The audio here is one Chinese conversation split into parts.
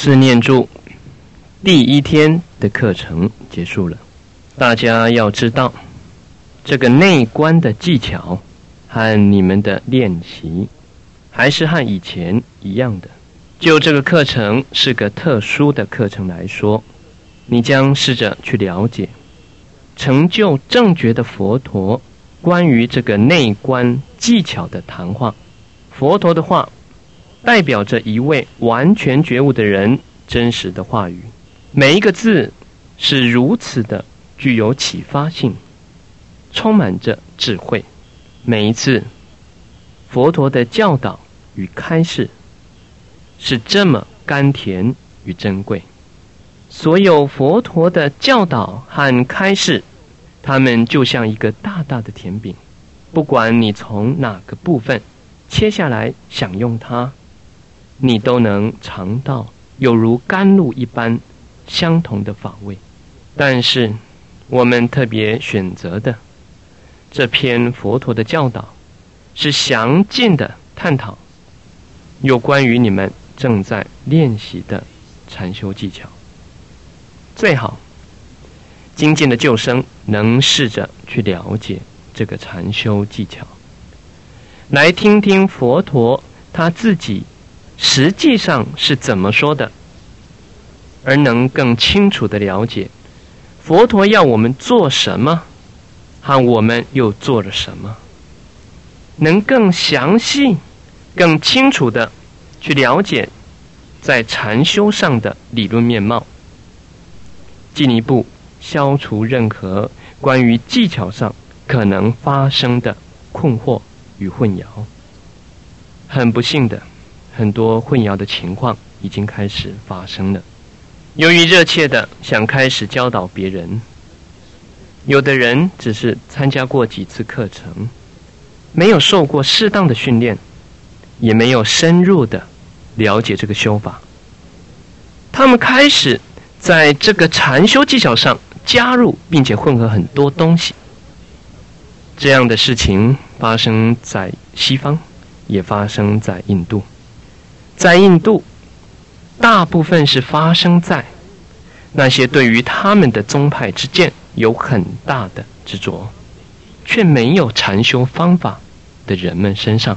四念住第一天的课程结束了，大家要知道，这个内观的技巧和你们的练习还是和以前一样的。就这个课程是个特殊的课程来说，你将试着去了解成就正觉的佛陀关于这个内观技巧的谈话。佛陀的话。代表着一位完全觉悟的人真实的话语，每一个字是如此的具有启发性，充满着智慧。每一次佛陀的教导与开示是这么甘甜与珍贵。所有佛陀的教导和开示，他们就像一个大大的甜饼，不管你从哪个部分切下来享用它。你都能尝到有如甘露一般相同的法味，但是我们特别选择的这篇佛陀的教导，是详尽的探讨有关于你们正在练习的禅修技巧。最好精进的救生能试着去了解这个禅修技巧，来听听佛陀他自己。实际上是怎么说的，而能更清楚的了解佛陀要我们做什么，和我们又做了什么，能更详细、更清楚的去了解在禅修上的理论面貌，进一步消除任何关于技巧上可能发生的困惑与混淆。很不幸的。很多混淆的情况已经开始发生了。由于热切的想开始教导别人，有的人只是参加过几次课程，没有受过适当的训练，也没有深入的了解这个修法。他们开始在这个禅修技巧上加入并且混合很多东西。这样的事情发生在西方，也发生在印度。在印度，大部分是发生在那些对于他们的宗派之见有很大的执着，却没有禅修方法的人们身上。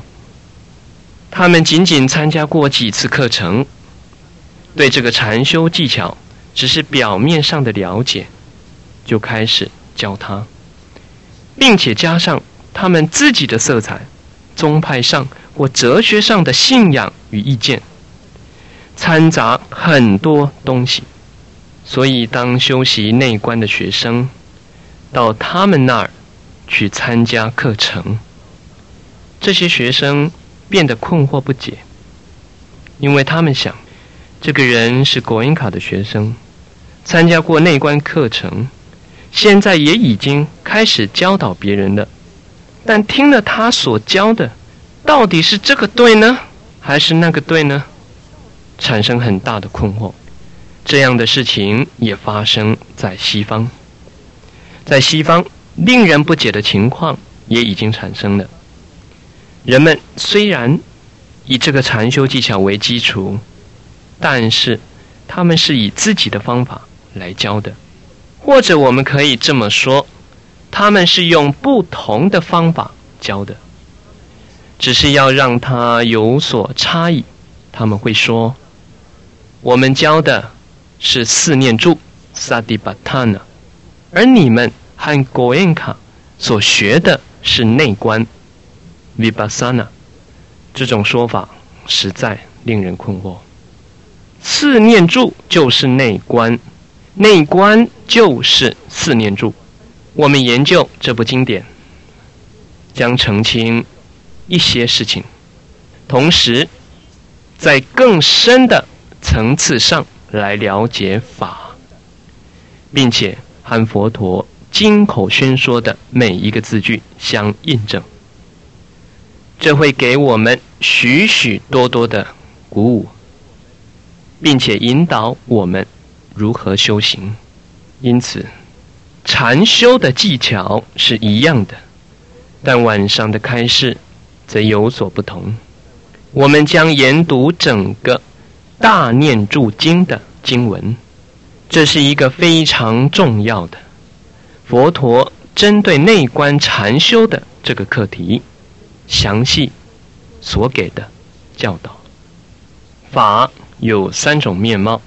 他们仅仅参加过几次课程，对这个禅修技巧只是表面上的了解，就开始教他，并且加上他们自己的色彩，宗派上。或哲学上的信仰与意见，掺杂很多东西，所以当修习内观的学生到他们那儿去参加课程，这些学生变得困惑不解，因为他们想，这个人是国音卡的学生，参加过内观课程，现在也已经开始教导别人了，但听了他所教的。到底是这个对呢，还是那个对呢？产生很大的困惑。这样的事情也发生在西方，在西方令人不解的情况也已经产生了。人们虽然以这个禅修技巧为基础，但是他们是以自己的方法来教的，或者我们可以这么说，他们是用不同的方法教的。只是要让他有所差异，他们会说：“我们教的是四念住萨迪巴塔纳，而你们和果恩卡所学的是内观，Vibasana。”这种说法实在令人困惑。四念住就是内观，内观就是四念住。我们研究这部经典，将澄清。一些事情，同时在更深的层次上来了解法，并且和佛陀金口宣说的每一个字句相印证，这会给我们许许多多的鼓舞，并且引导我们如何修行。因此，禅修的技巧是一样的，但晚上的开示。则有所不同。我们将研读整个大念住经的经文，这是一个非常重要的佛陀针对内观禅修的这个课题详细所给的教导。法有三种面貌，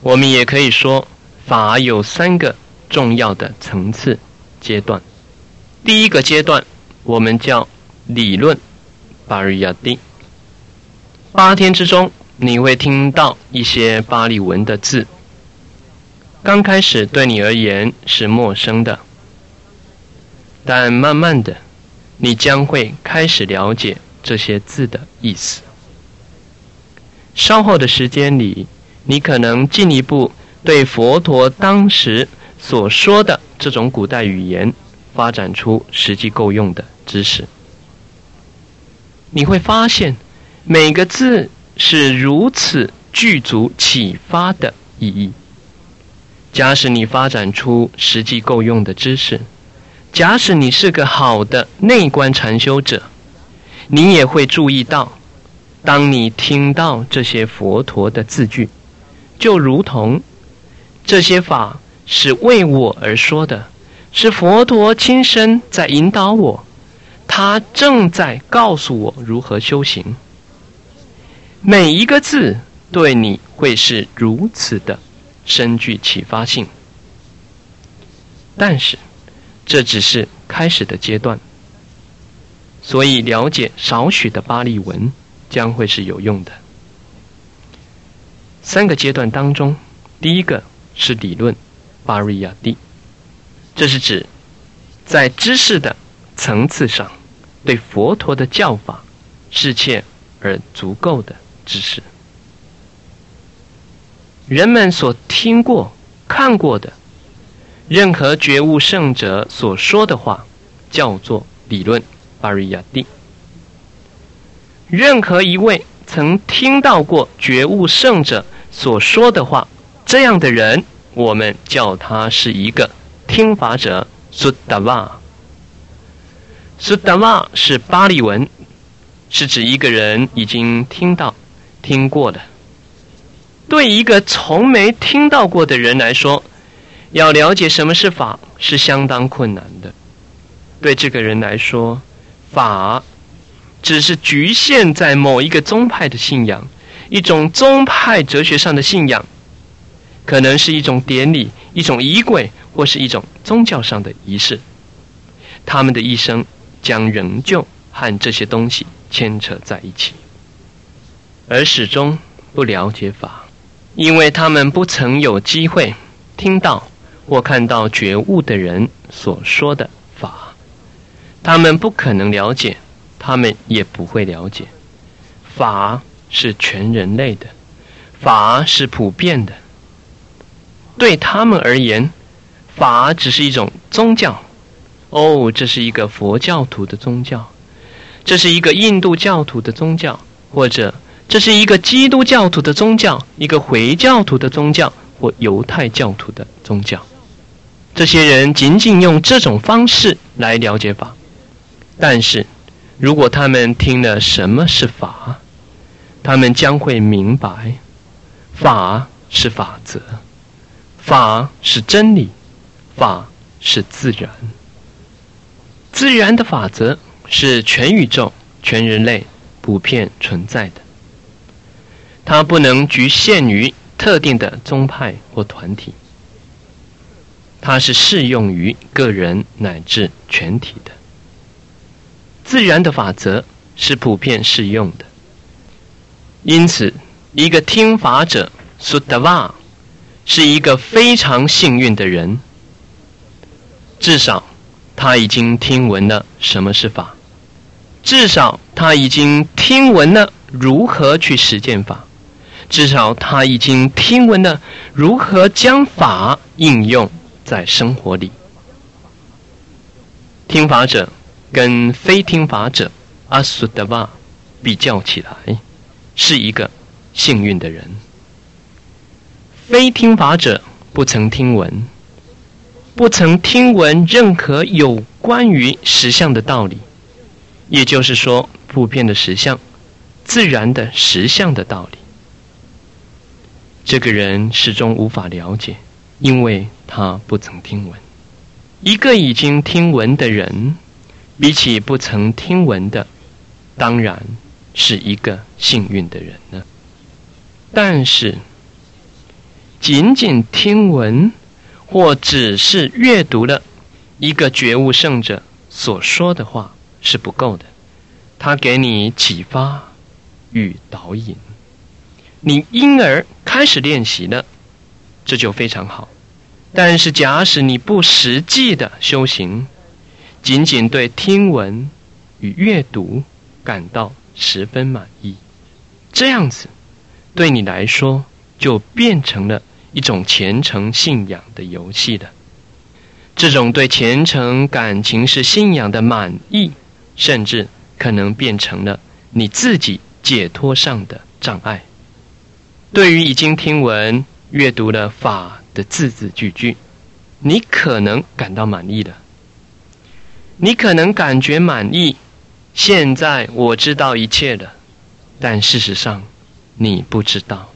我们也可以说法有三个重要的层次阶段。第一个阶段，我们叫理论巴瑞亚蒂。八天之中。你会听到一些巴利文的字，刚开始对你而言是陌生的，但慢慢的，你将会开始了解这些字的意思。稍后的时间里，你可能进一步对佛陀当时所说的这种古代语言发展出实际够用的知识。你会发现每个字。是如此具足启发的意义。假使你发展出实际够用的知识，假使你是个好的内观禅修者，你也会注意到，当你听到这些佛陀的字句，就如同这些法是为我而说的，是佛陀亲身在引导我，他正在告诉我如何修行。每一个字对你会是如此的深具启发性，但是这只是开始的阶段，所以了解少许的巴利文将会是有用的。三个阶段当中，第一个是理论巴瑞亚蒂，这是指在知识的层次上对佛陀的教法适切而足够的。知识，人们所听过、看过的任何觉悟圣者所说的话，叫做理论巴瑞亚蒂。任何一位曾听到过觉悟圣者所说的话，这样的人，我们叫他是一个听法者。苏达瓦，苏达瓦是巴利文，是指一个人已经听到。听过的，对一个从没听到过的人来说，要了解什么是法是相当困难的。对这个人来说，法只是局限在某一个宗派的信仰，一种宗派哲学上的信仰，可能是一种典礼、一种仪轨，或是一种宗教上的仪式。他们的一生将仍旧和这些东西牵扯在一起。而始终不了解法，因为他们不曾有机会听到或看到觉悟的人所说的法，他们不可能了解，他们也不会了解。法是全人类的，法是普遍的。对他们而言，法只是一种宗教。哦，这是一个佛教徒的宗教，这是一个印度教徒的宗教，或者。这是一个基督教徒的宗教，一个回教徒的宗教，或犹太教徒的宗教。这些人仅仅用这种方式来了解法，但是，如果他们听了什么是法，他们将会明白，法是法则，法是真理，法是自然。自然的法则是全宇宙、全人类普遍存在的。它不能局限于特定的宗派或团体，它是适用于个人乃至全体的。自然的法则是普遍适用的，因此，一个听法者苏达瓦是一个非常幸运的人，至少他已经听闻了什么是法，至少他已经听闻了如何去实践法。至少他已经听闻了如何将法应用在生活里。听法者跟非听法者阿苏德瓦比较起来，是一个幸运的人。非听法者不曾听闻，不曾听闻任何有关于实相的道理，也就是说，普遍的实相、自然的实相的道理。这个人始终无法了解，因为他不曾听闻。一个已经听闻的人，比起不曾听闻的，当然是一个幸运的人呢。但是，仅仅听闻，或只是阅读了一个觉悟圣者所说的话是不够的。他给你启发与导引。你因而开始练习了，这就非常好。但是，假使你不实际的修行，仅仅对听闻与阅读感到十分满意，这样子对你来说就变成了一种虔诚信仰的游戏的。这种对虔诚感情是信仰的满意，甚至可能变成了你自己解脱上的障碍。对于已经听闻、阅读了法的字字句句，你可能感到满意的。你可能感觉满意。现在我知道一切了，但事实上，你不知道，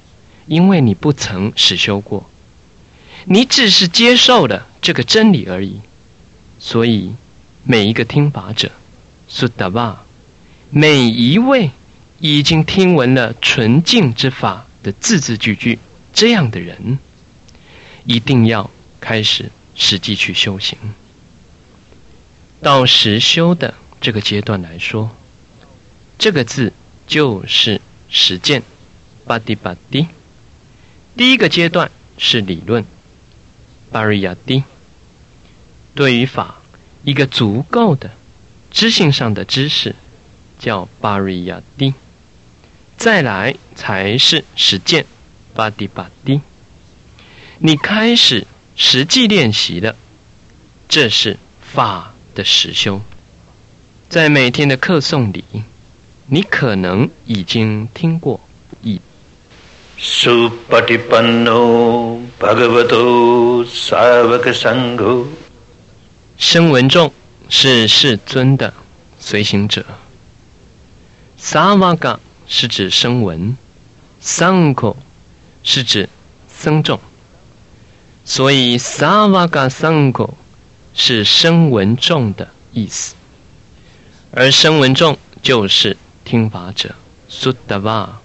因为你不曾实修过。你只是接受了这个真理而已。所以，每一个听法者，苏达巴，每一位已经听闻了纯净之法。的字字句句，这样的人一定要开始实际去修行。到实修的这个阶段来说，这个字就是实践，巴迪巴迪。第一个阶段是理论，巴瑞亚迪。对于法一个足够的知性上的知识，叫巴瑞亚迪。再来才是实践，巴迪巴迪。你开始实际练习了，这是法的实修。在每天的课诵里，你可能已经听过。苏巴迪班诺巴格瓦多萨瓦克桑古。声闻众是世尊的随行者。萨瓦嘎。是指声闻，桑口是指僧众，所以萨瓦嘎桑口是声闻众的意思，而声闻众就是听法者苏达瓦，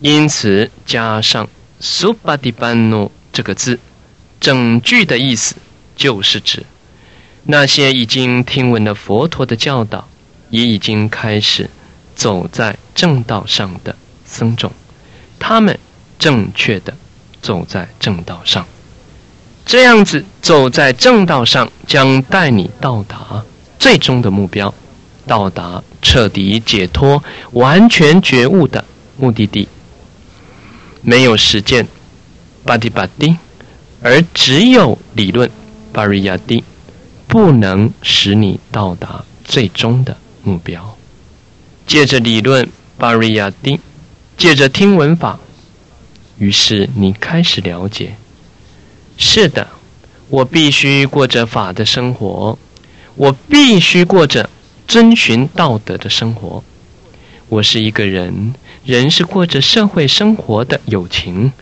因此加上苏巴迪班诺这个字，整句的意思就是指那些已经听闻了佛陀的教导，也已经开始。走在正道上的僧众，他们正确的走在正道上，这样子走在正道上，将带你到达最终的目标，到达彻底解脱、完全觉悟的目的地。没有实践，巴迪巴迪，而只有理论，巴瑞亚蒂，不能使你到达最终的目标。借着理论。巴瑞亚蒂，借着听闻法，于是你开始了解：是的，我必须过着法的生活，我必须过着遵循道德的生活。我是一个人，人是过着社会生活的友情，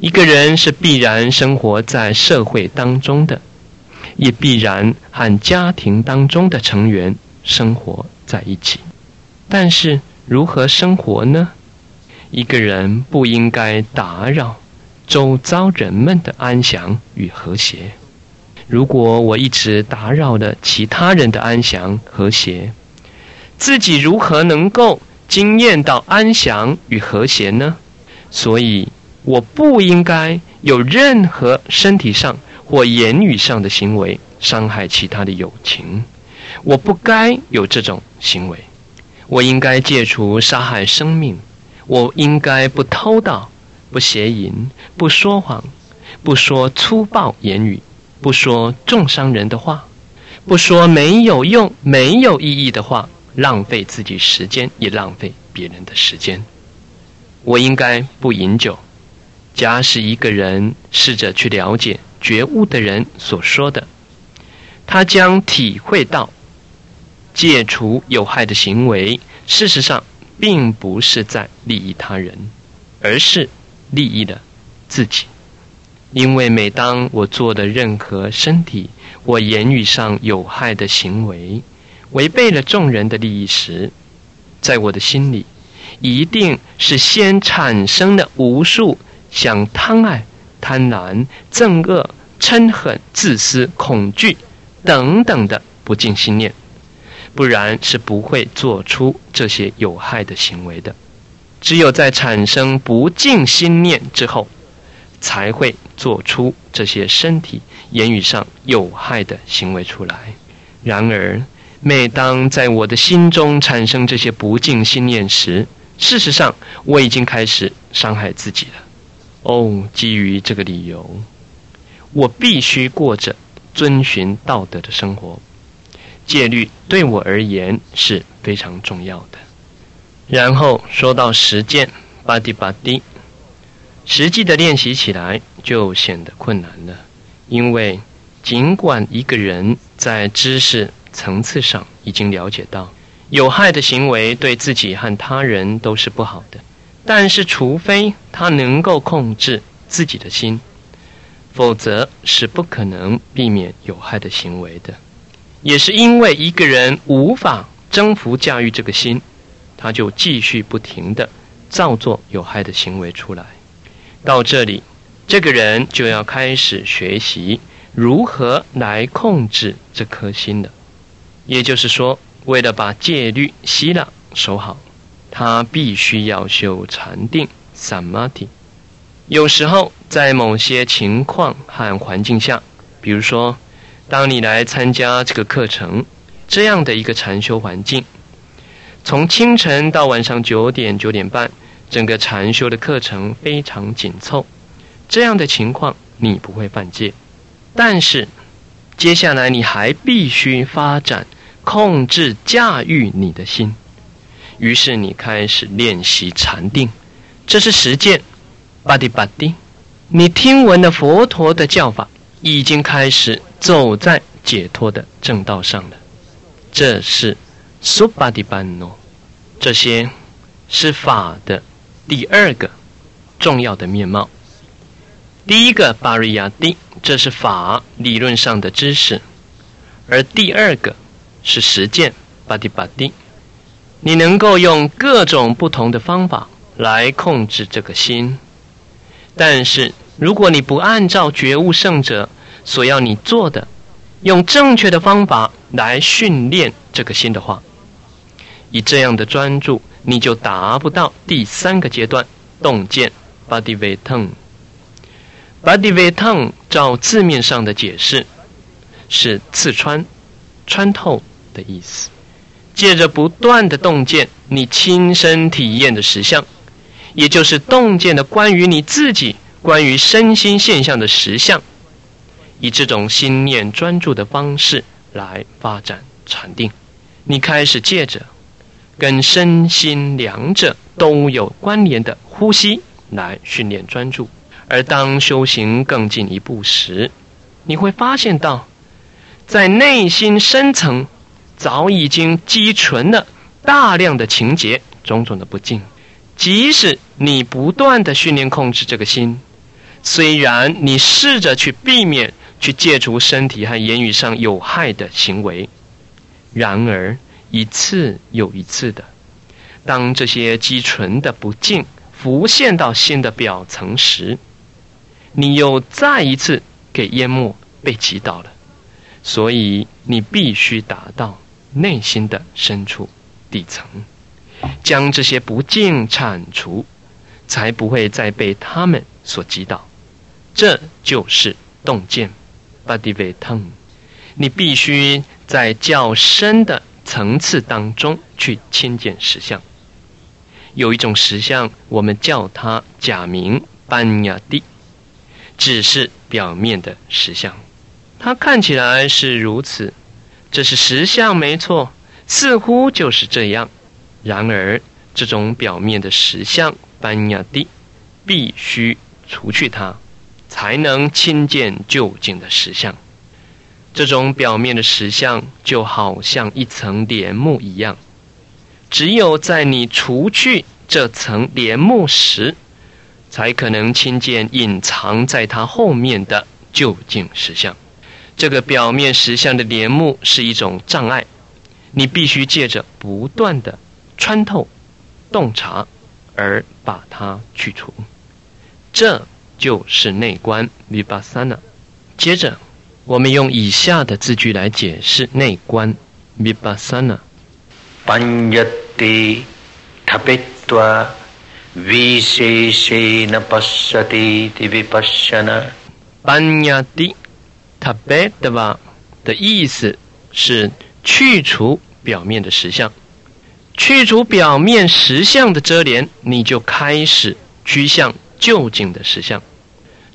一个人是必然生活在社会当中的，也必然和家庭当中的成员生活在一起。但是如何生活呢？一个人不应该打扰周遭人们的安详与和谐。如果我一直打扰了其他人的安详和谐，自己如何能够经验到安详与和谐呢？所以，我不应该有任何身体上或言语上的行为伤害其他的友情。我不该有这种行为。我应该戒除杀害生命，我应该不偷盗，不邪淫，不说谎，不说粗暴言语，不说重伤人的话，不说没有用、没有意义的话，浪费自己时间，也浪费别人的时间。我应该不饮酒。假使一个人试着去了解觉悟的人所说的，他将体会到。戒除有害的行为，事实上并不是在利益他人，而是利益了自己。因为每当我做的任何身体或言语上有害的行为，违背了众人的利益时，在我的心里，一定是先产生了无数想贪爱、贪婪、憎恶、嗔恨、自私、恐惧等等的不敬心念，不然是不会做出这些有害的行为的。只有在产生不敬心念之后，才会做出这些身体、言语上有害的行为出来。然而，每当在我的心中产生这些不敬心念时，事实上我已经开始伤害自己了。哦，基于这个理由，我必须过着遵循道德的生活。戒律对我而言是非常重要的。然后说到实践，巴迪巴迪。实际的练习起来就显得困难了，因为尽管一个人在知识层次上已经了解到有害的行为对自己和他人都是不好的，但是除非他能够控制自己的心，否则是不可能避免有害的行为的。也是因为一个人无法征服驾驭这个心，他就继续不停的造作有害的行为出来。到这里，这个人就要开始学习如何来控制这颗心了。也就是说，为了把戒律希腊守好，他必须要修禅定 （samadhi）。有时候，在某些情况和环境下，比如说，当你来参加这个课程这样的一个禅修环境，从清晨到晚上九点、九点半。整个禅修的课程非常紧凑，这样的情况你不会犯戒，但是接下来你还必须发展控制驾驭你的心，于是你开始练习禅定，这是实践。巴迪巴迪，你听闻的佛陀的教法已经开始走在解脱的正道上了，这是苏巴迪班诺，这些是法的。第二个重要的面貌，第一个巴瑞亚蒂，这是法理论上的知识；而第二个是实践巴蒂巴蒂。你能够用各种不同的方法来控制这个心，但是如果你不按照觉悟圣者所要你做的，用正确的方法来训练这个心的话，以这样的专注。你就达不到第三个阶段洞见 body v e t o n body v e t o n 照字面上的解释是刺穿、穿透的意思。借着不断的洞见，你亲身体验的实相，也就是洞见的关于你自己、关于身心现象的实相，以这种心念专注的方式来发展禅定，你开始借着。跟身心两者都有关联的呼吸来训练专注，而当修行更进一步时，你会发现到，在内心深层早已经积存了大量的情节，种种的不净。即使你不断的训练控制这个心，虽然你试着去避免去戒除身体和言语上有害的行为，然而。一次又一次的，当这些积存的不净浮现到心的表层时，你又再一次给淹没、被击倒了。所以你必须达到内心的深处、底层，将这些不净铲除，才不会再被他们所击倒。这就是洞见 （body v e t o n 你必须在较深的。层次当中去亲见实相，有一种实相，我们叫它假名班雅蒂，只是表面的实相，它看起来是如此，这是实相没错，似乎就是这样。然而，这种表面的实相班雅蒂，必须除去它，才能亲见究竟的实相。这种表面的实相就好像一层帘幕一样，只有在你除去这层帘幕时，才可能亲见隐藏在它后面的究竟实相。这个表面实相的帘幕是一种障碍，你必须借着不断的穿透、洞察而把它去除。这就是内观 v i p a s a n a。接着，我们用以下的字句来解释内观 vipassana。Panyati tapitva viseshena pasati vipassana。Panyati tapitva 的意思是去除表面的实相，去除表面实相的遮连，你就开始趋向。究竟的实相，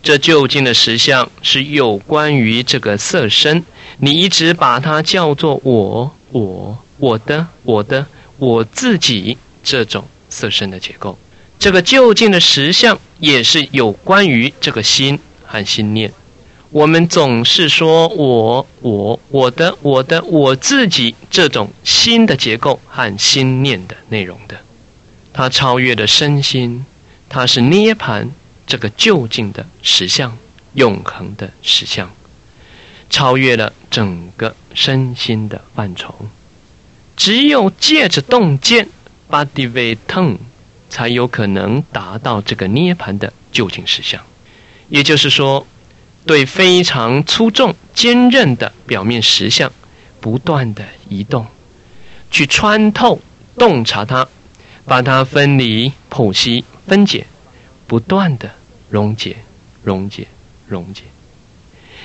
这究竟的实相是有关于这个色身。你一直把它叫做我、我、我的、我的、我自己这种色身的结构。这个究竟的实相也是有关于这个心和心念。我们总是说我、我、我的、我的、我自己这种心的结构和心念的内容的，它超越了身心。它是涅盘这个究竟的实相，永恒的实相，超越了整个身心的范畴。只有借着洞见巴迪维腾，才有可能达到这个涅盘的究竟实相。也就是说，对非常粗重、坚韧的表面实相，不断的移动，去穿透、洞察它，把它分离、剖析。分解，不断的溶解，溶解，溶解。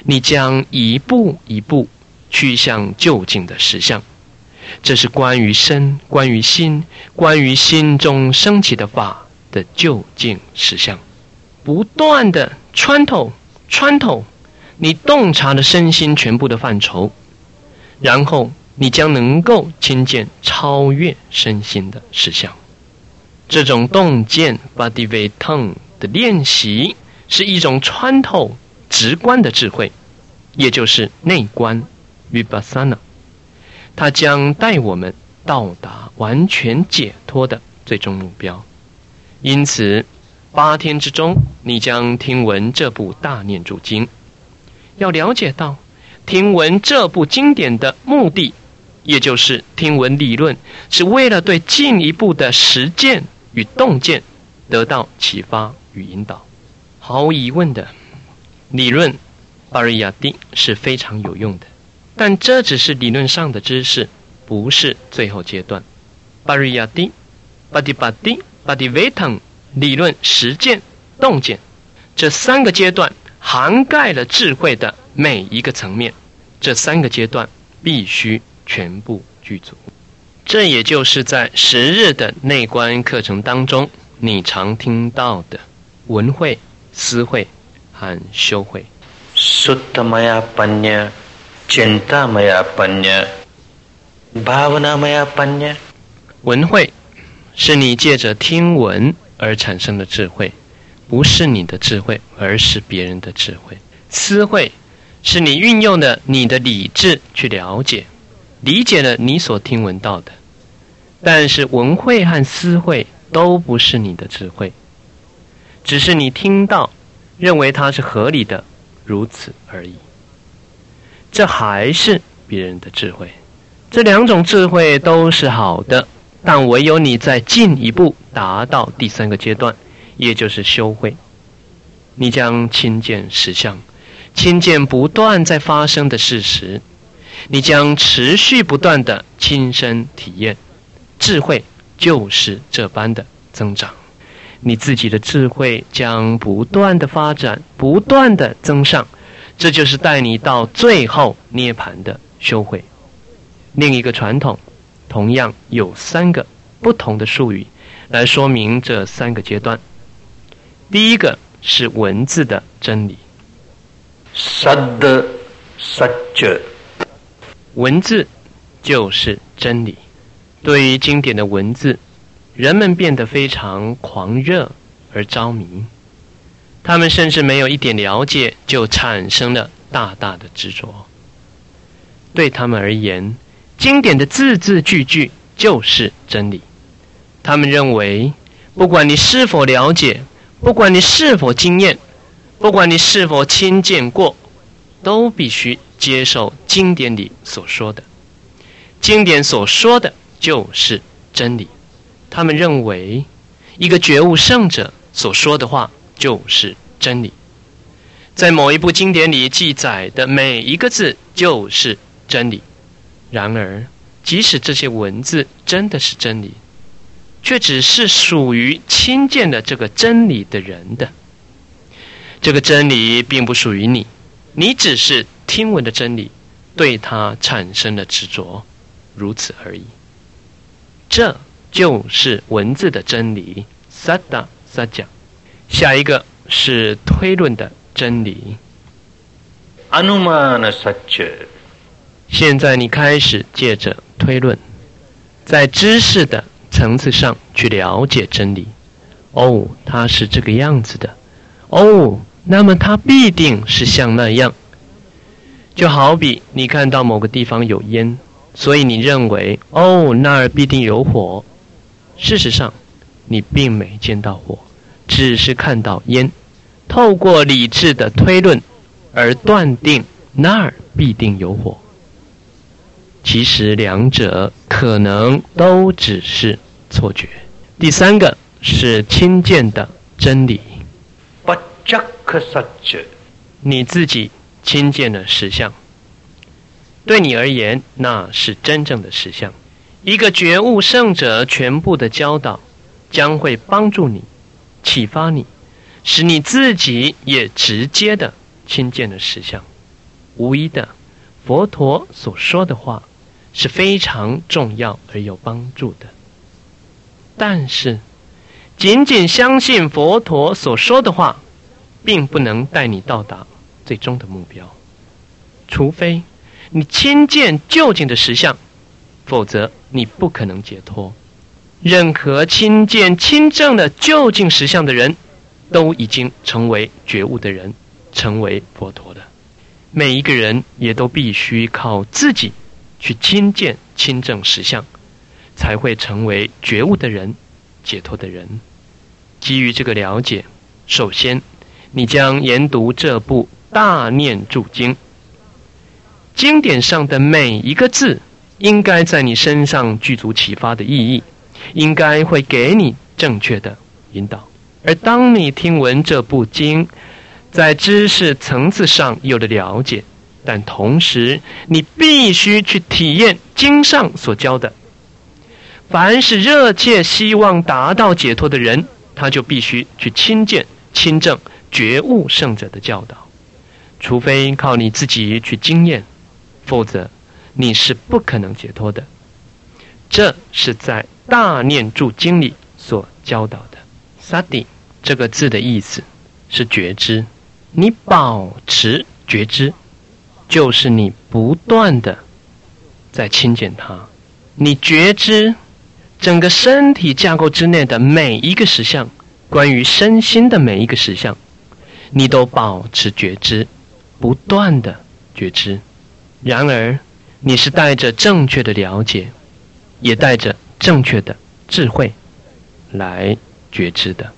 你将一步一步趋向究竟的实相。这是关于身、关于心、关于心中升起的法的究竟实相。不断的穿透，穿透，你洞察了身心全部的范畴，然后你将能够亲见超越身心的实相。这种洞见 （body w a y t o n g 的练习是一种穿透直观的智慧，也就是内观 vipassana。它将带我们到达完全解脱的最终目标。因此，八天之中，你将听闻这部大念住经。要了解到听闻这部经典的目的，也就是听闻理论，是为了对进一步的实践。与洞见得到启发与引导，毫无疑问的，理论巴瑞亚蒂是非常有用的，但这只是理论上的知识，不是最后阶段。巴瑞亚蒂、巴迪巴蒂、巴迪维腾理论、实践、洞见这三个阶段涵盖了智慧的每一个层面，这三个阶段必须全部具足。这也就是在十日的内观课程当中，你常听到的文会、思会和修会。Suttamaya panya, cintamaya panya, bhavanamaya panya。文慧是你借着听闻而产生的智慧，不是你的智慧，而是别人的智慧。思会是你运用的你的理智去了解。理解了你所听闻到的，但是文慧和思慧都不是你的智慧，只是你听到，认为它是合理的，如此而已。这还是别人的智慧。这两种智慧都是好的，但唯有你在进一步达到第三个阶段，也就是修慧，你将亲见实相，亲见不断在发生的事实。你将持续不断的亲身体验，智慧就是这般的增长，你自己的智慧将不断的发展，不断的增上，这就是带你到最后涅盘的修会。另一个传统同样有三个不同的术语来说明这三个阶段。第一个是文字的真理，sad satya。文字就是真理。对于经典的文字，人们变得非常狂热而着迷。他们甚至没有一点了解，就产生了大大的执着。对他们而言，经典的字字句句就是真理。他们认为，不管你是否了解，不管你是否经验，不管你是否亲见过，都必须接受经典里所说的。经典所说的就是真理。他们认为，一个觉悟圣者所说的话就是真理。在某一部经典里记载的每一个字就是真理。然而，即使这些文字真的是真理，却只是属于亲见的这个真理的人的。这个真理并不属于你，你只是听闻的真理，对它产生了执着，如此而已。这就是文字的真理。萨达萨讲，下一个是推论的。真理。Anumana s a c h 现在你开始借着推论，在知识的层次上去了解真理。哦，它是这个样子的。哦，那么它必定是像那样。就好比你看到某个地方有烟，所以你认为哦那儿必定有火。事实上，你并没见到火，只是看到烟。透过理智的推论而断定那儿必定有火，其实两者可能都只是错觉。第三个是亲见的真理，你自己亲见的实相，对你而言那是真正的实相。一个觉悟圣者全部的教导将会帮助你，启发你。使你自己也直接的亲见了实相，无疑的，佛陀所说的话是非常重要而有帮助的。但是，仅仅相信佛陀所说的话，并不能带你到达最终的目标，除非你亲见究竟的实相，否则你不可能解脱。任何亲见亲证的究竟实相的人。都已经成为觉悟的人，成为佛陀的。每一个人也都必须靠自己去亲见亲证实相，才会成为觉悟的人，解脱的人。基于这个了解，首先，你将研读这部大念住经。经典上的每一个字，应该在你身上具足启发的意义，应该会给你正确的引导。而当你听闻这部经，在知识层次上有了了解，但同时你必须去体验经上所教的。凡是热切希望达到解脱的人，他就必须去亲见、亲证觉悟圣者的教导。除非靠你自己去经验，否则你是不可能解脱的。这是在大念住经里所教导的。萨迪这个字的意思是觉知，你保持觉知，就是你不断的在亲近它。你觉知整个身体架构之内的每一个实相，关于身心的每一个实相，你都保持觉知，不断的觉知。然而，你是带着正确的了解，也带着正确的智慧来。觉知的，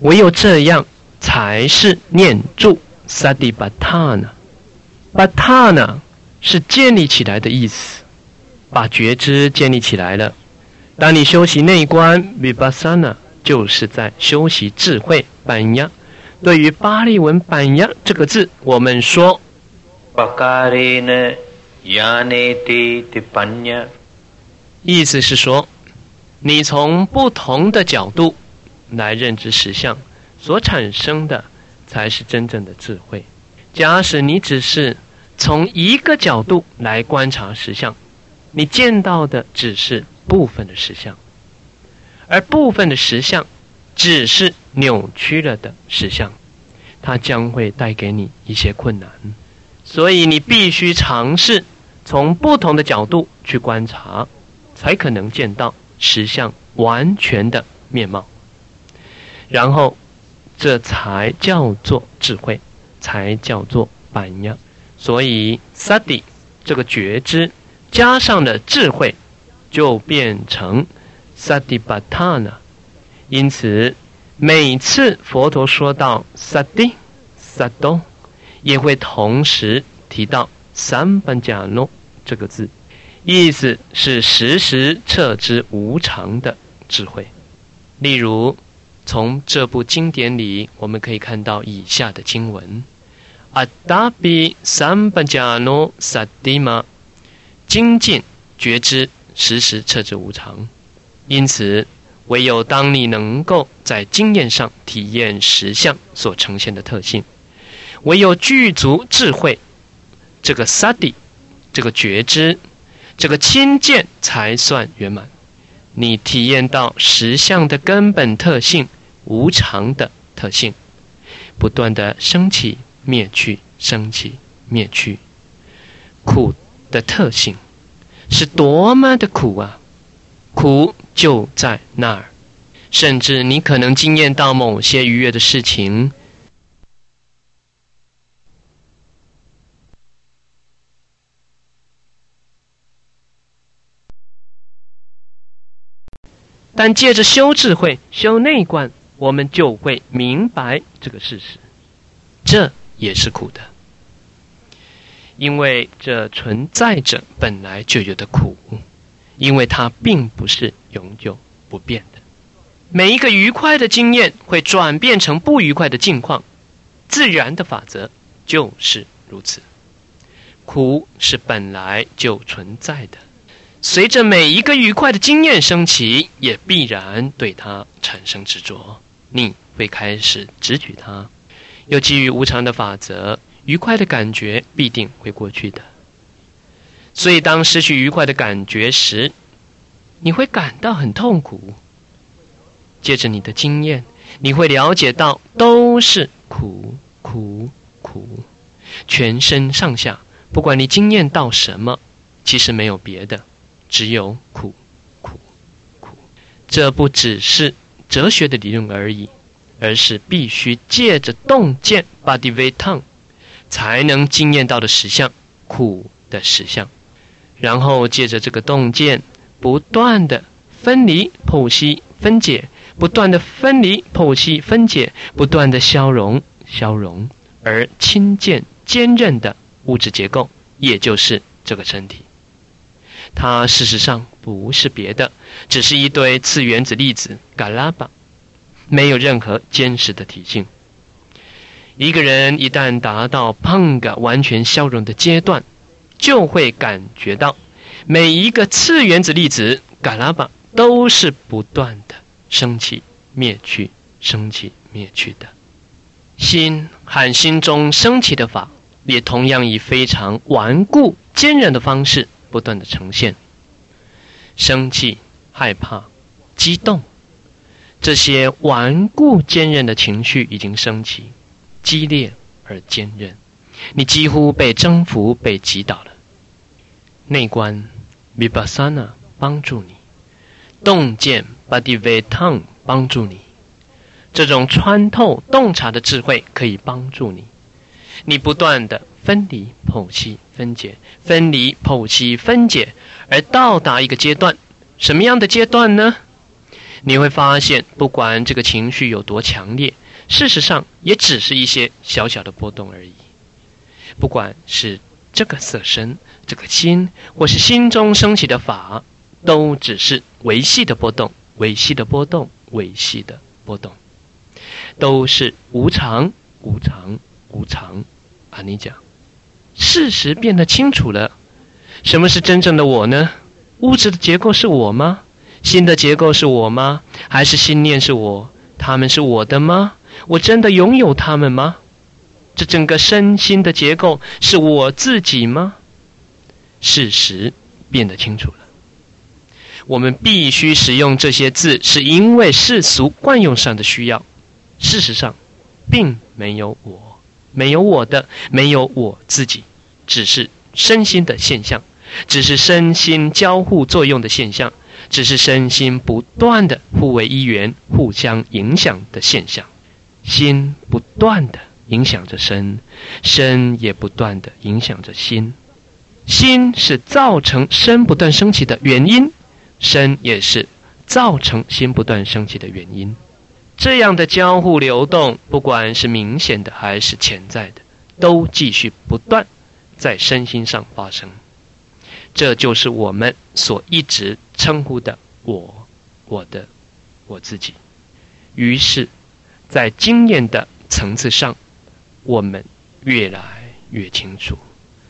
唯有这样才是念住萨迪巴塔呢。巴塔呢是建立起来的意思，把觉知建立起来了。当你修习内观维巴萨呢，就是在修习智慧板呀。对于巴利文板呀这个字，我们说巴嘎里呢亚内蒂的板呀，意思是说，你从不同的角度。来认知实相所产生的，才是真正的智慧。假使你只是从一个角度来观察实相，你见到的只是部分的实相，而部分的实相只是扭曲了的实相，它将会带给你一些困难。所以你必须尝试从不同的角度去观察，才可能见到实相完全的面貌。然后，这才叫做智慧，才叫做榜样。所以，萨迪这个觉知加上了智慧，就变成萨迪巴塔纳。因此，每次佛陀说到萨地、萨多，也会同时提到三班加诺这个字，意思是时时彻知无常的智慧。例如，从这部经典里，我们可以看到以下的经文：阿达比三班迦诺萨地玛，精进觉知，时时彻知无常。因此。唯有当你能够在经验上体验实相所呈现的特性，唯有具足智慧，这个萨蒂，这个觉知，这个亲见才算圆满。你体验到实相的根本特性，无常的特性，不断的升起灭去，升起灭去，苦的特性是多么的苦啊！苦。就在那儿，甚至你可能惊艳到某些愉悦的事情，但借着修智慧、修内观，我们就会明白这个事实，这也是苦的，因为这存在着本来就有的苦。因为它并不是永久不变的，每一个愉快的经验会转变成不愉快的境况，自然的法则就是如此。苦是本来就存在的，随着每一个愉快的经验升起，也必然对它产生执着。你会开始直取它，又基于无常的法则，愉快的感觉必定会过去的。所以，当失去愉快的感觉时，你会感到很痛苦。借着你的经验，你会了解到都是苦苦苦，全身上下，不管你经验到什么，其实没有别的，只有苦苦苦。这不只是哲学的理论而已，而是必须借着洞见 （body v e t o n 才能经验到的实相——苦的实相。然后借着这个洞见，不断的分离、剖析、分解，不断的分离、剖析、分解，不断的消融、消融，而亲见坚韧的物质结构，也就是这个身体。它事实上不是别的，只是一堆次原子粒子——嘎拉巴，没有任何坚实的体性。一个人一旦达到胖嘎完全消融的阶段，就会感觉到，每一个次原子粒子嘎拉巴都是不断的升起、灭去、升起、灭去的。心和心中升起的法，也同样以非常顽固、坚韧的方式不断的呈现。生气、害怕、激动，这些顽固、坚韧的情绪已经升起，激烈而坚韧。你几乎被征服、被击倒了。内观 vipassana 帮助你，洞见 body v e t a n 帮助你，这种穿透洞察的智慧可以帮助你。你不断的分离、剖析、分解、分离、剖析、分解，而到达一个阶段，什么样的阶段呢？你会发现，不管这个情绪有多强烈，事实上也只是一些小小的波动而已。不管是这个色身、这个心，或是心中升起的法，都只是维系的波动、维系的波动、维系的波动，都是无常、无常、无常。啊，你讲，事实变得清楚了，什么是真正的我呢？物质的结构是我吗？心的结构是我吗？还是心念是我？他们是我的吗？我真的拥有他们吗？这整个身心的结构是我自己吗？事实变得清楚了。我们必须使用这些字，是因为世俗惯用上的需要。事实上，并没有我，没有我的，没有我自己，只是身心的现象，只是身心交互作用的现象，只是身心不断的互为一元、互相影响的现象。心不断的。影响着身，身也不断的影响着心，心是造成身不断升起的原因，身也是造成心不断升起的原因。这样的交互流动，不管是明显的还是潜在的，都继续不断在身心上发生。这就是我们所一直称呼的“我”、“我的”、“我自己”。于是，在经验的层次上，我们越来越清楚，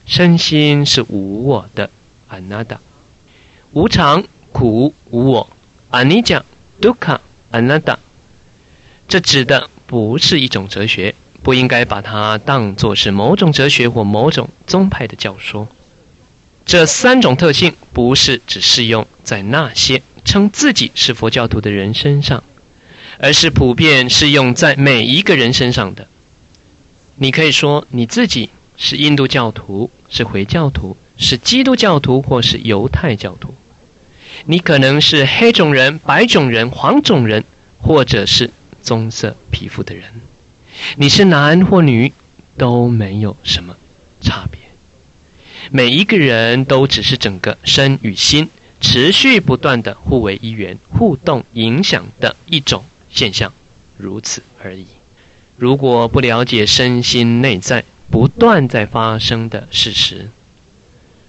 身心是无我的阿那达，无常、苦、无我，阿尼讲杜卡阿那达。这指的不是一种哲学，不应该把它当作是某种哲学或某种宗派的教说。这三种特性不是只适用在那些称自己是佛教徒的人身上，而是普遍适用在每一个人身上的。你可以说你自己是印度教徒、是回教徒、是基督教徒或是犹太教徒。你可能是黑种人、白种人、黄种人，或者是棕色皮肤的人。你是男或女都没有什么差别。每一个人都只是整个身与心持续不断的互为一元、互动影响的一种现象，如此而已。如果不了解身心内在不断在发生的事实，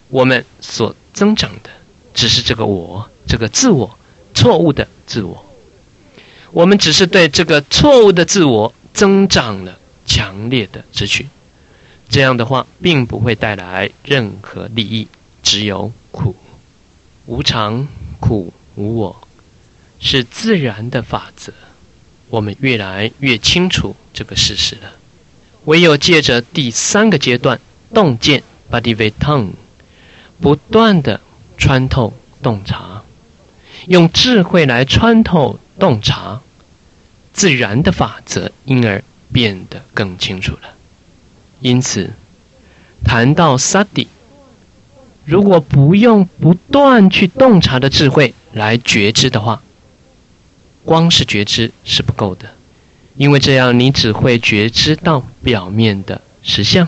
我们所增长的只是这个我，这个自我，错误的自我。我们只是对这个错误的自我增长了强烈的执取。这样的话，并不会带来任何利益，只有苦、无常、苦无我，是自然的法则。我们越来越清楚这个事实了。唯有借着第三个阶段洞见 （body v e t o n g 不断的穿透洞察，用智慧来穿透洞察，自然的法则因而变得更清楚了。因此，谈到萨蒂，如果不用不断去洞察的智慧来觉知的话，光是觉知是不够的，因为这样你只会觉知到表面的实相，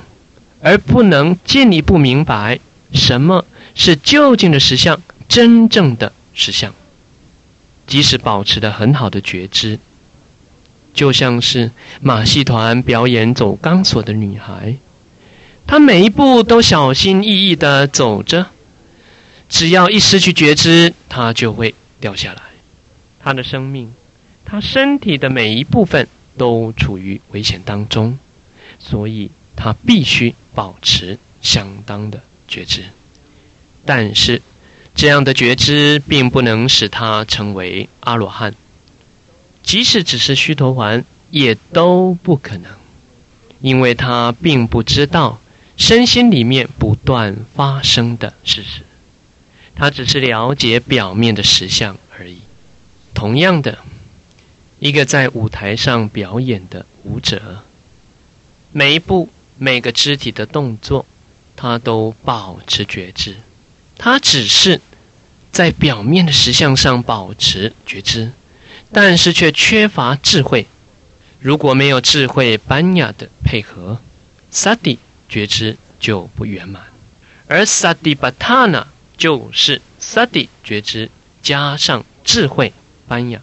而不能进一步明白什么是究竟的实相，真正的实相。即使保持的很好的觉知。就像是马戏团表演走钢索的女孩，她每一步都小心翼翼的走着，只要一失去觉知，她就会掉下来。她的生命，她身体的每一部分都处于危险当中，所以她必须保持相当的觉知。但是，这样的觉知并不能使他成为阿罗汉。即使只是虚陀环，也都不可能，因为他并不知道身心里面不断发生的事实，他只是了解表面的实相而已。同样的，一个在舞台上表演的舞者，每一步、每个肢体的动作，他都保持觉知，他只是在表面的实相上保持觉知。但是却缺乏智慧。如果没有智慧班雅的配合，萨蒂觉知就不圆满。而萨蒂巴塔纳就是萨蒂觉知加上智慧班雅。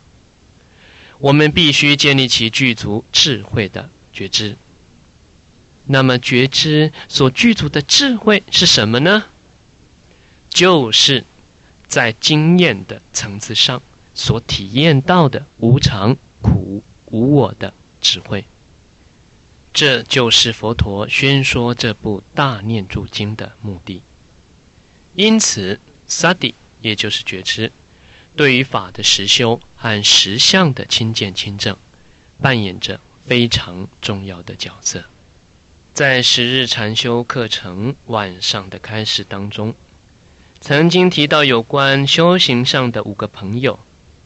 我们必须建立起具足智慧的觉知。那么觉知所具足的智慧是什么呢？就是在经验的层次上。所体验到的无常、苦、无我的智慧，这就是佛陀宣说这部大念住经的目的。因此，萨蒂也就是觉知，对于法的实修和实相的亲见亲证，扮演着非常重要的角色。在十日禅修课程晚上的开始当中，曾经提到有关修行上的五个朋友。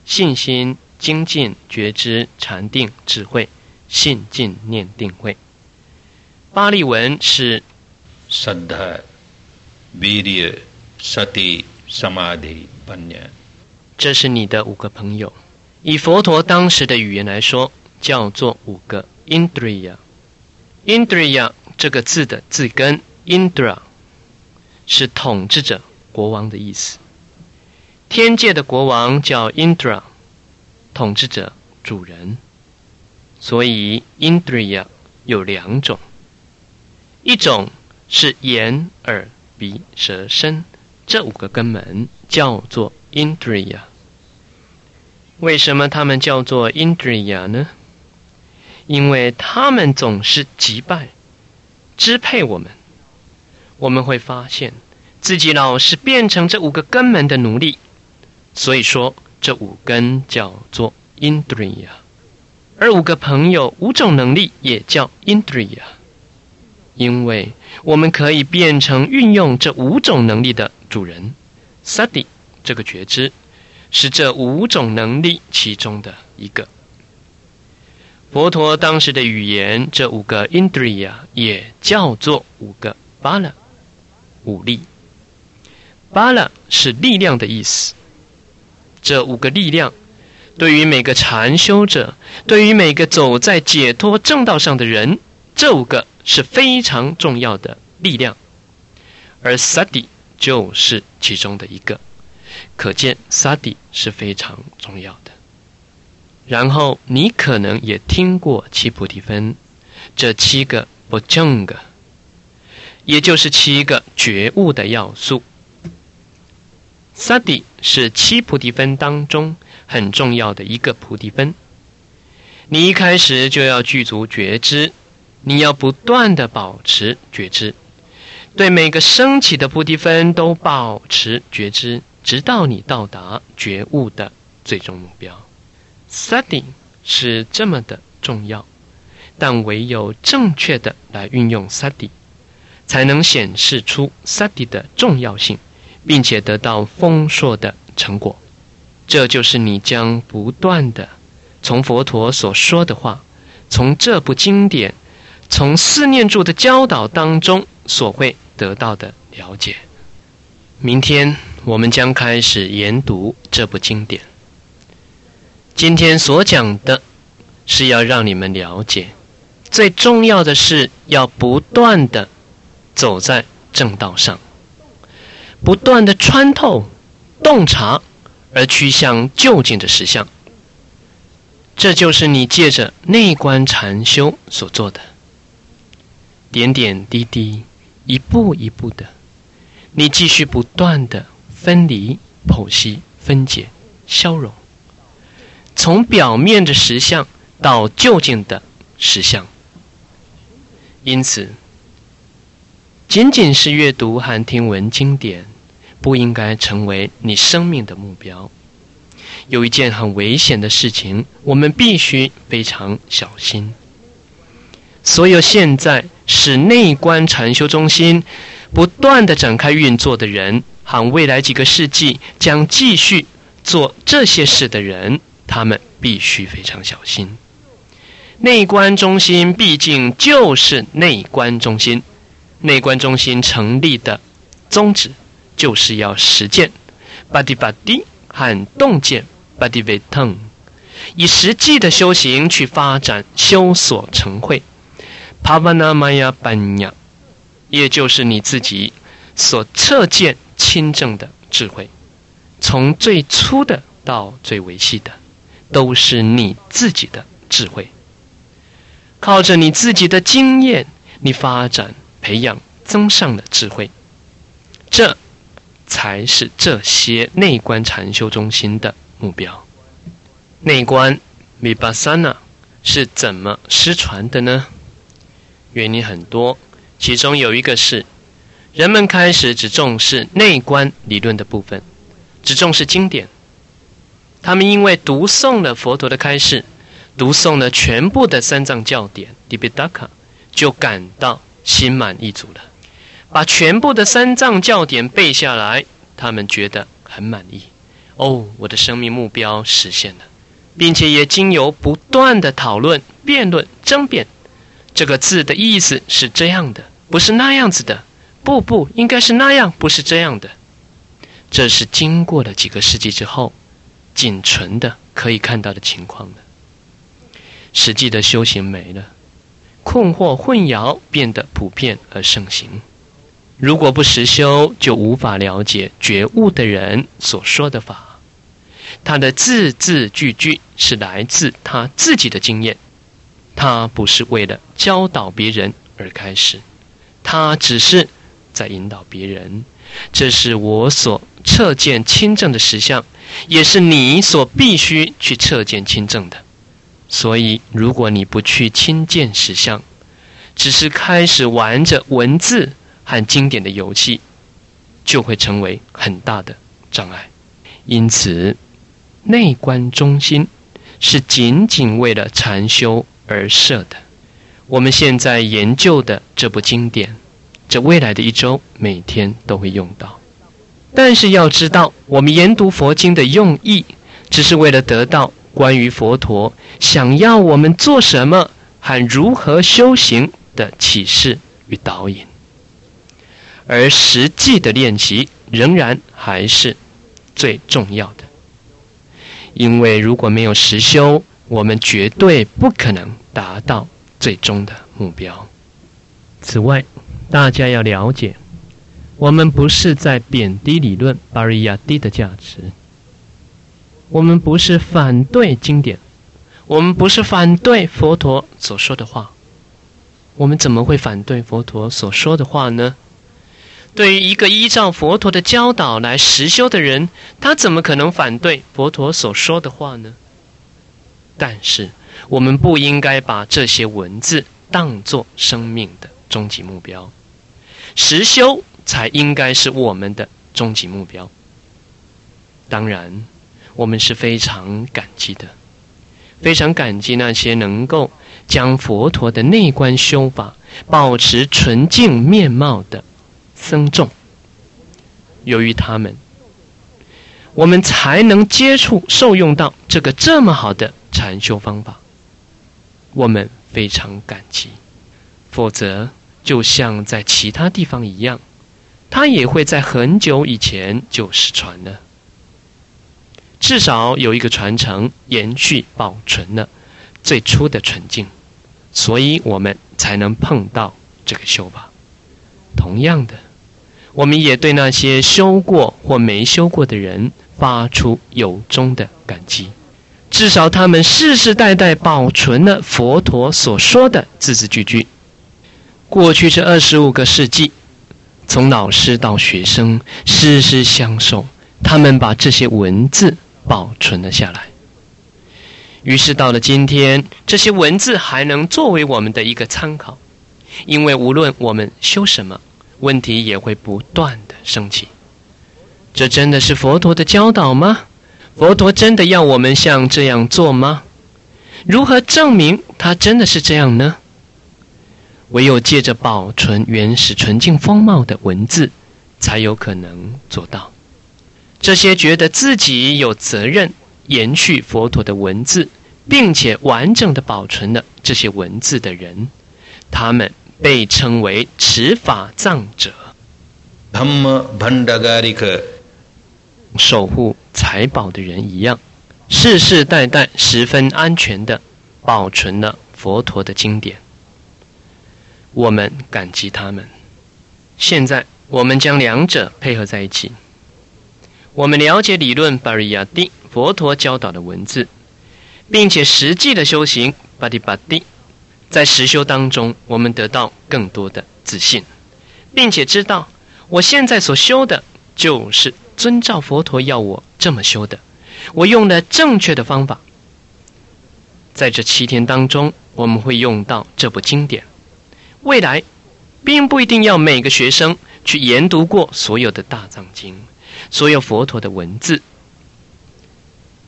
信心、精进、觉知、禅定、智慧，信、进、念、定、慧。巴利文是 Saddha、Virya、Sati、Samadhi、Panya。这是你的五个朋友。以佛陀当时的语言来说，叫做五个 Indriya。Indriya 这个字的字根 Indra 是统治者、国王的意思。天界的国王叫 Indra，统治者、主人。所以 Indria 有两种，一种是眼、耳、鼻、舌、身这五个根门，叫做 Indria。为什么他们叫做 Indria 呢？因为他们总是击败、支配我们。我们会发现自己老是变成这五个根门的奴隶，所以说这五根叫做 Indriya。而五个朋友、五种能力也叫 Indriya，因为我们可以变成运用这五种能力的主人。Sati 这个觉知是这五种能力其中的一个。佛陀当时的语言，这五个 Indriya 也叫做五个 Bala，五力。Bala 是力量的意思。这五个力量。对于每个禅修者，对于每个走在解脱正道上的人，这五个是非常重要的力量，而 Sati 就是其中的一个，可见 Sati 是非常重要的。然后你可能也听过七菩提分，这七个不正个，也就是七个觉悟的要素。Sati 是七菩提分当中。很重要的一个菩提分，你一开始就要具足觉知，你要不断的保持觉知，对每个升起的菩提分都保持觉知，直到你到达觉悟的最终目标。Sati 是这么的重要，但唯有正确的来运用 Sati，才能显示出 Sati 的重要性，并且得到丰硕的成果。这就是你将不断的从佛陀所说的话，从这部经典，从四念住的教导当中所会得到的了解。明天我们将开始研读这部经典。今天所讲的是要让你们了解，最重要的是要不断的走在正道上，不断的穿透、洞察。而趋向就近的实相，这就是你借着内观禅修所做的。点点滴滴，一步一步的，你继续不断的分离、剖析、分解、消融，从表面的实相到就近的实相。因此，仅仅是阅读和听闻经典。不应该成为你生命的目标。有一件很危险的事情，我们必须非常小心。所有现在使内观禅修中心不断的展开运作的人，和未来几个世纪将继续做这些事的人，他们必须非常小心。内观中心毕竟就是内观中心，内观中心成立的宗旨。就是要实践巴迪巴迪和洞见巴迪维腾，以实际的修行去发展修所成慧帕瓦纳玛呀班呀，也就是你自己所测见亲证的智慧，从最初的到最维系的，都是你自己的智慧。靠着你自己的经验，你发展培养增上的智慧，这。才是这些内观禅修中心的目标。内观米巴萨那是怎么失传的呢？原因很多，其中有一个是人们开始只重视内观理论的部分，只重视经典。他们因为读诵了佛陀的开示，读诵了全部的三藏教典迪比达卡，就感到心满意足了。把全部的三藏教典背下来，他们觉得很满意。哦，我的生命目标实现了，并且也经由不断的讨论、辩论、争辩，这个字的意思是这样的，不是那样子的。不不，应该是那样，不是这样的。这是经过了几个世纪之后，仅存的可以看到的情况的。实际的修行没了，困惑、混淆变得普遍而盛行。如果不实修，就无法了解觉悟的人所说的法。他的字字句句是来自他自己的经验，他不是为了教导别人而开始，他只是在引导别人。这是我所测见亲证的实相，也是你所必须去测见亲证的。所以，如果你不去亲见实相，只是开始玩着文字和经典的游戏，就会成为很大的障碍。因此，内观中心是仅仅为了禅修而设的。我们现在研究的这部经典。这未来的一周，每天都会用到。但是要知道，我们研读佛经的用意，只是为了得到关于佛陀想要我们做什么和如何修行的启示与导引。而实际的练习仍然还是最重要的，因为如果没有实修，我们绝对不可能达到最终的目标。此外，大家要了解，我们不是在贬低理论巴瑞亚蒂的价值。我们不是反对经典，我们不是反对佛陀所说的话。我们怎么会反对佛陀所说的话呢？对于一个依照佛陀的教导来实修的人，他怎么可能反对佛陀所说的话呢？但是，我们不应该把这些文字当作生命的终极目标。实修才应该是我们的终极目标。当然，我们是非常感激的，非常感激那些能够将佛陀的内观修法保持纯净面貌的僧众。由于他们，我们才能接触、受用到这个这么好的禅修方法。我们非常感激，否则。就像在其他地方一样，它也会在很久以前就失传了。至少有一个传承延续保存了最初的纯净，所以我们才能碰到这个修法。同样的，我们也对那些修过或没修过的人发出由衷的感激。至少他们世世代代保存了佛陀所说的字字句句。过去这二十五个世纪，从老师到学生，师师相授，他们把这些文字保存了下来。于是到了今天，这些文字还能作为我们的一个参考，因为无论我们修什么，问题也会不断的升起。这真的是佛陀的教导吗？佛陀真的要我们像这样做吗？如何证明他真的是这样呢？唯有借着保存原始纯净风貌的文字，才有可能做到。这些觉得自己有责任延续佛陀的文字，并且完整的保存了这些文字的人，他们被称为持法藏者。守护财宝的人一样，世世代代十分安全的保存了佛陀的经典。我们感激他们。现在，我们将两者配合在一起。我们了解理论巴利亚蒂佛陀教导的文字，并且实际的修行巴蒂巴蒂，在实修当中，我们得到更多的自信，并且知道我现在所修的就是遵照佛陀要我这么修的。我用了正确的方法。在这七天当中，我们会用到这部经典。未来，并不一定要每个学生去研读过所有的大藏经，所有佛陀的文字。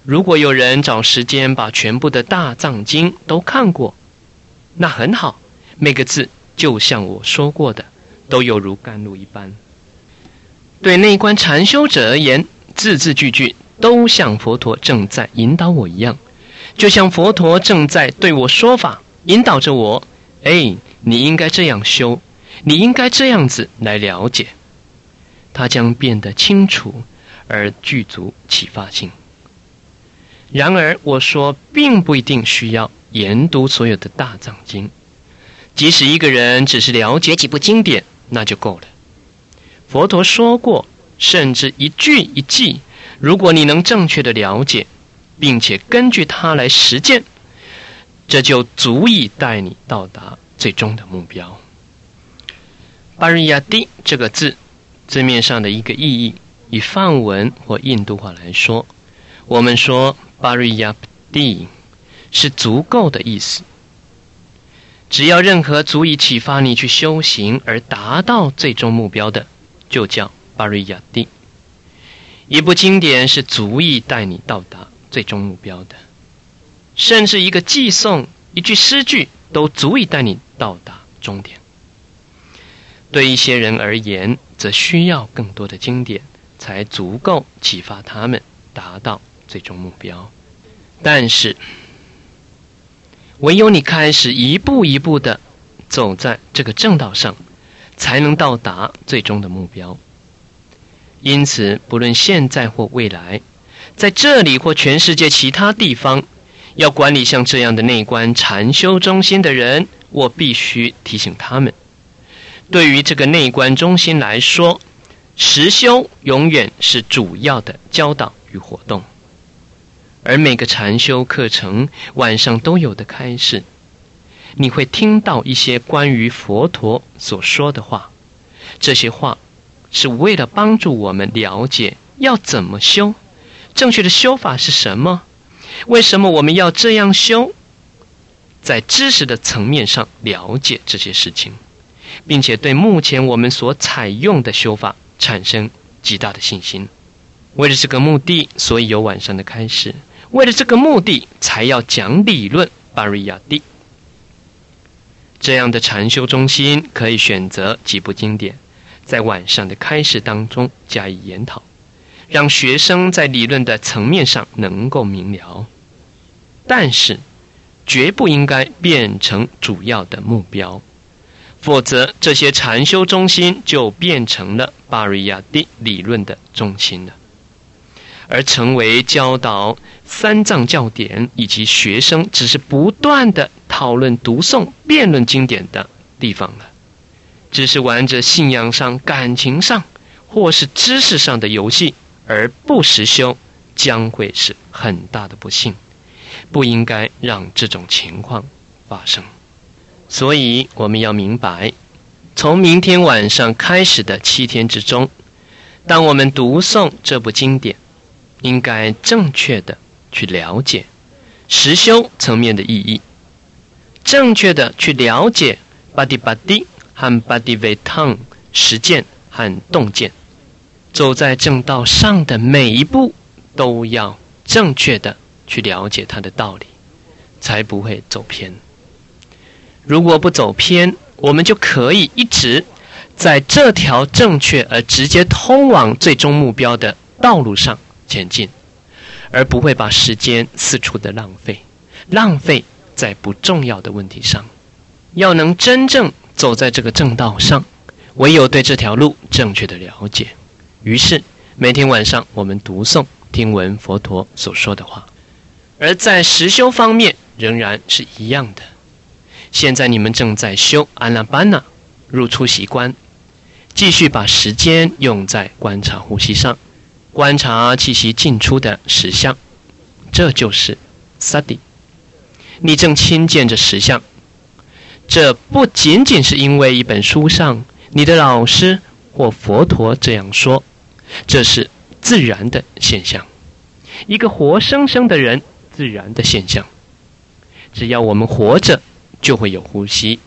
如果有人找时间把全部的大藏经都看过，那很好。每个字就像我说过的，都犹如甘露一般。对内观禅修者而言，字字句句都像佛陀正在引导我一样，就像佛陀正在对我说法，引导着我。哎。你应该这样修，你应该这样子来了解，它将变得清楚而具足启发性。然而，我说并不一定需要研读所有的大藏经，即使一个人只是了解几部经典，那就够了。佛陀说过，甚至一句一句，如果你能正确的了解，并且根据它来实践，这就足以带你到达最终的目标。巴瑞亚蒂这个字字面上的一个意义，以梵文或印度话来说，我们说巴瑞亚蒂是足够的意思。只要任何足以启发你去修行而达到最终目标的，就叫巴瑞亚蒂。一部经典是足以带你到达最终目标的，甚至一个寄送、一句诗句都足以带你到达终点。对一些人而言，则需要更多的经典，才足够启发他们达到最终目标。但是，唯有你开始一步一步的走在这个正道上，才能到达最终的目标。因此，不论现在或未来，在这里或全世界其他地方，要管理像这样的内观禅修中心的人，我必须提醒他们。对于这个内观中心来说，实修永远是主要的教导与活动，而每个禅修课程晚上都有的开始，你会听到一些关于佛陀所说的话。这些话是为了帮助我们了解要怎么修，正确的修法是什么，为什么我们要这样修，在知识的层面上了解这些事情。并且对目前我们所采用的修法产生极大的信心。为了这个目的，所以有晚上的开始；为了这个目的，才要讲理论。巴瑞亚蒂这样的禅修中心可以选择几部经典，在晚上的开始当中加以研讨，让学生在理论的层面上能够明了。但是，绝不应该变成主要的目标。否则，这些禅修中心就变成了巴瑞亚蒂理论的中心了，而成为教导三藏教典以及学生只是不断的讨论、读诵、辩论经典的地方了。只是玩着信仰上、感情上或是知识上的游戏，而不实修，将会是很大的不幸。不应该让这种情况发生。所以我们要明白，从明天晚上开始的七天之中，当我们读诵这部经典，应该正确的去了解实修层面的意义，正确的去了解巴迪巴迪和巴迪维汤实践和洞见，走在正道上的每一步都要正确的去了解它的道理，才不会走偏。如果不走偏，我们就可以一直在这条正确而直接通往最终目标的道路上前进，而不会把时间四处的浪费，浪费在不重要的问题上。要能真正走在这个正道上，唯有对这条路正确的了解。于是每天晚上我们读诵、听闻佛陀所说的话，而在实修方面仍然是一样的。现在你们正在修安拉班纳入出习观，继续把时间用在观察呼吸上，观察气息进出的实相，这就是萨迪。你正亲见着实相，这不仅仅是因为一本书上你的老师或佛陀这样说，这是自然的现象，一个活生生的人自然的现象。只要我们活着。就会有呼吸，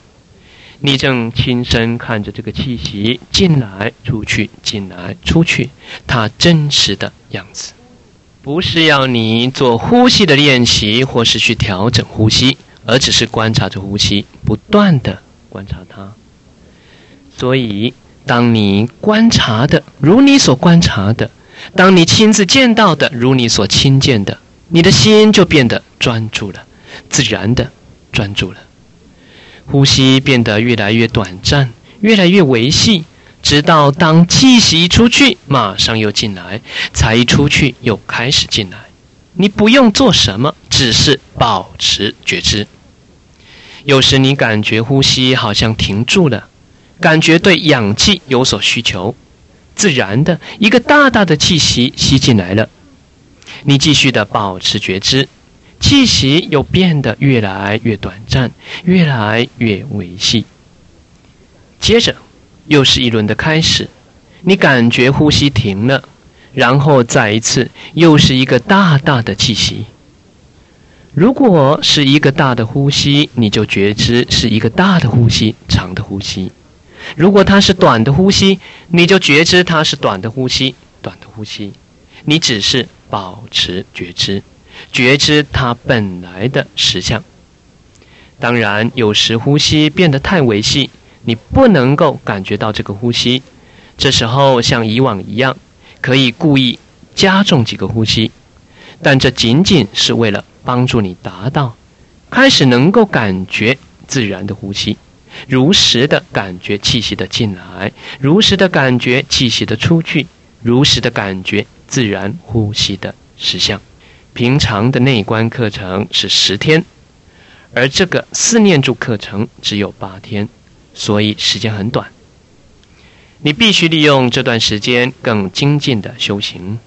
你正亲身看着这个气息进来、出去、进来、出去，它真实的样子，不是要你做呼吸的练习，或是去调整呼吸，而只是观察着呼吸，不断的观察它。所以，当你观察的如你所观察的，当你亲自见到的如你所亲见的，你的心就变得专注了，自然的专注了。呼吸变得越来越短暂，越来越维系，直到当气息出去，马上又进来，才一出去又开始进来。你不用做什么，只是保持觉知。有时你感觉呼吸好像停住了，感觉对氧气有所需求，自然的一个大大的气息吸进来了。你继续的保持觉知，气。息又变得越来越短暂，越来越维系。接着，又是一轮的开始，你感觉呼吸停了，然后再一次，又是一个大大的气息。如果是一个大的呼吸，你就觉知是一个大的呼吸，长的呼吸；如果它是短的呼吸，你就觉知它是短的呼吸，短的呼吸。你只是保持觉知。觉知它本来的实相。当然，有时呼吸变得太维系，你不能够感觉到这个呼吸。这时候像以往一样，可以故意加重几个呼吸，但这仅仅是为了帮助你达到开始能够感觉自然的呼吸，如实的感觉气息的进来，如实的感觉气息的出去，如实的感觉自然呼吸的实相。平常的内观课程是十天，而这个四念住课程只有八天，所以时间很短。你必须利用这段时间更精进的修行。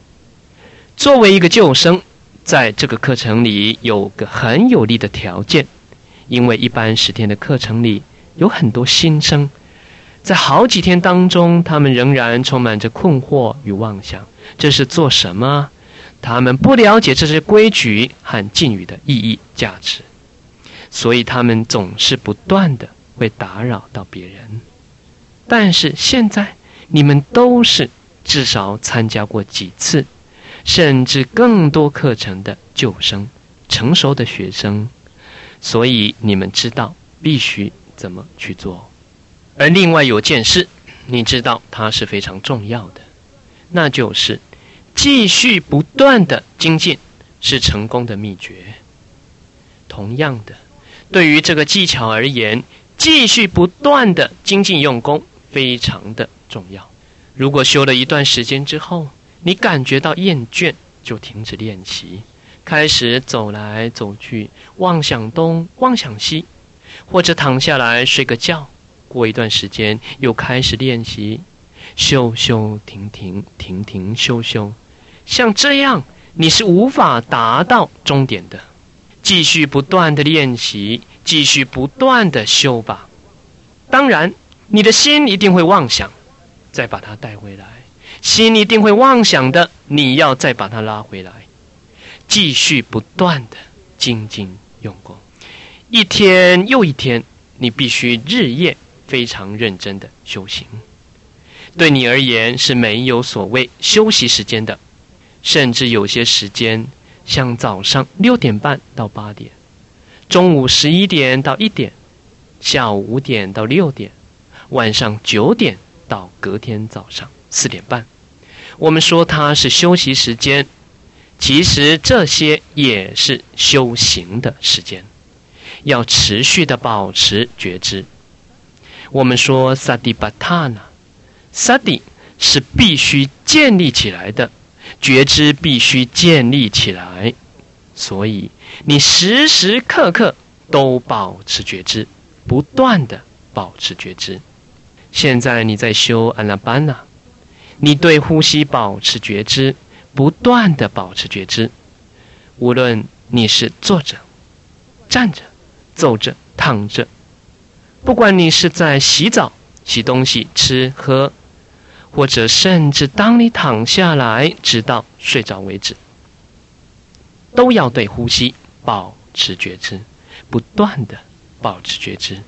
作为一个旧生，在这个课程里有个很有利的条件，因为一般十天的课程里有很多新生，在好几天当中，他们仍然充满着困惑与妄想，这是做什么？他们不了解这些规矩和禁语的意义价值，所以他们总是不断的会打扰到别人。但是现在你们都是至少参加过几次，甚至更多课程的旧生、成熟的学生，所以你们知道必须怎么去做。而另外有件事，你知道它是非常重要的，那就是。继续不断的精进是成功的秘诀。同样的，对于这个技巧而言，继续不断的精进用功非常的重要。如果修了一段时间之后，你感觉到厌倦，就停止练习，开始走来走去，妄想东妄想西，或者躺下来睡个觉。过一段时间又开始练习，修修停停，停停修修。像这样，你是无法达到终点的。继续不断的练习，继续不断的修吧。当然，你的心一定会妄想，再把它带回来。心一定会妄想的，你要再把它拉回来。继续不断的精进用功，一天又一天，你必须日夜非常认真的修行。对你而言是没有所谓休息时间的。甚至有些时间，像早上六点半到八点，中午十一点到一点，下午五点到六点，晚上九点到隔天早上四点半。我们说它是休息时间，其实这些也是修行的时间，要持续的保持觉知。我们说萨蒂巴塔纳，萨蒂是必须建立起来的。觉知必须建立起来，所以你时时刻刻都保持觉知，不断的保持觉知。现在你在修安拉班纳，你对呼吸保持觉知，不断的保持觉知。无论你是坐着、站着、走着、躺着，不管你是在洗澡、洗东西、吃喝。或者甚至当你躺下来，直到睡着为止，都要对呼吸保持觉知，不断的保持觉知。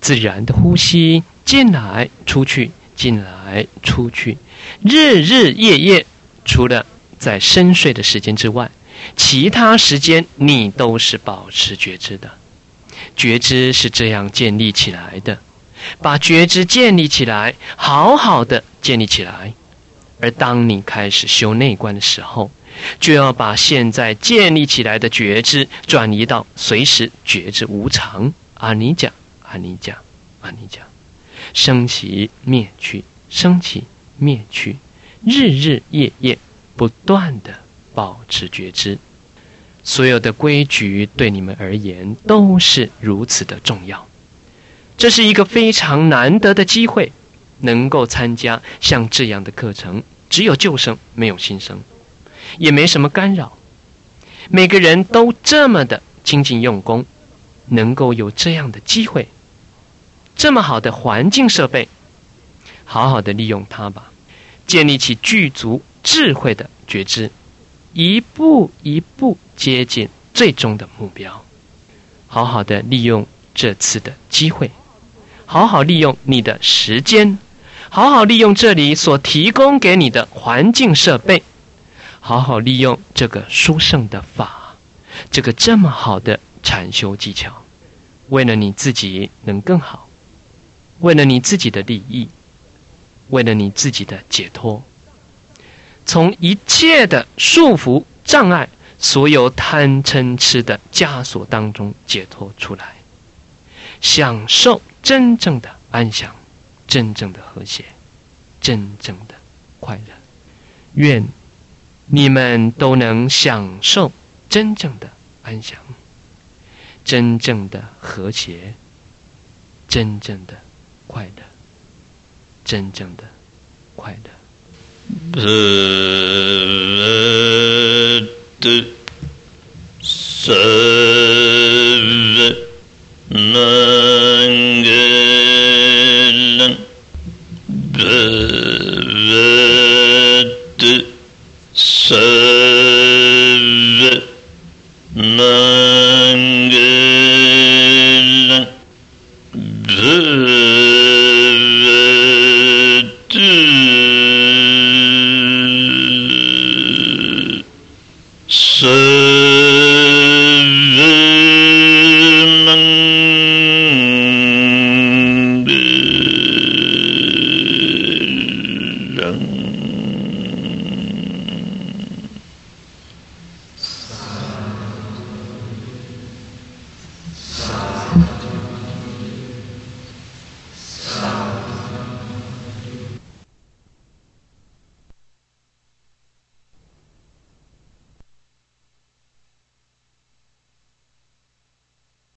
自然的呼吸进来出去，进来出去，日日夜夜，除了在深睡的时间之外，其他时间你都是保持觉知的。觉知是这样建立起来的。把觉知建立起来，好好的建立起来。而当你开始修内观的时候，就要把现在建立起来的觉知转移到随时觉知无常。阿尼讲，阿尼讲，阿尼讲，升起灭去，升起灭去，日日夜夜不断的保持觉知。所有的规矩对你们而言都是如此的重要。这是一个非常难得的机会，能够参加像这样的课程。只有旧生，没有新生，也没什么干扰。每个人都这么的精进用功，能够有这样的机会，这么好的环境设备，好好的利用它吧，建立起具足智慧的觉知，一步一步接近最终的目标。好好的利用这次的机会，好好利用你的时间，好好利用这里所提供给你的环境设备。好好利用这个殊胜的法，这个这么好的禅修技巧，为了你自己能更好，为了你自己的利益，为了你自己的解脱，从一切的束缚障碍、所有贪嗔痴的枷锁当中解脱出来，享受真正的安详、真正的和谐、真正的快乐。愿。你们都能享受真正的安详，真正的和谐，真正的快乐，真正的快乐。நங்கு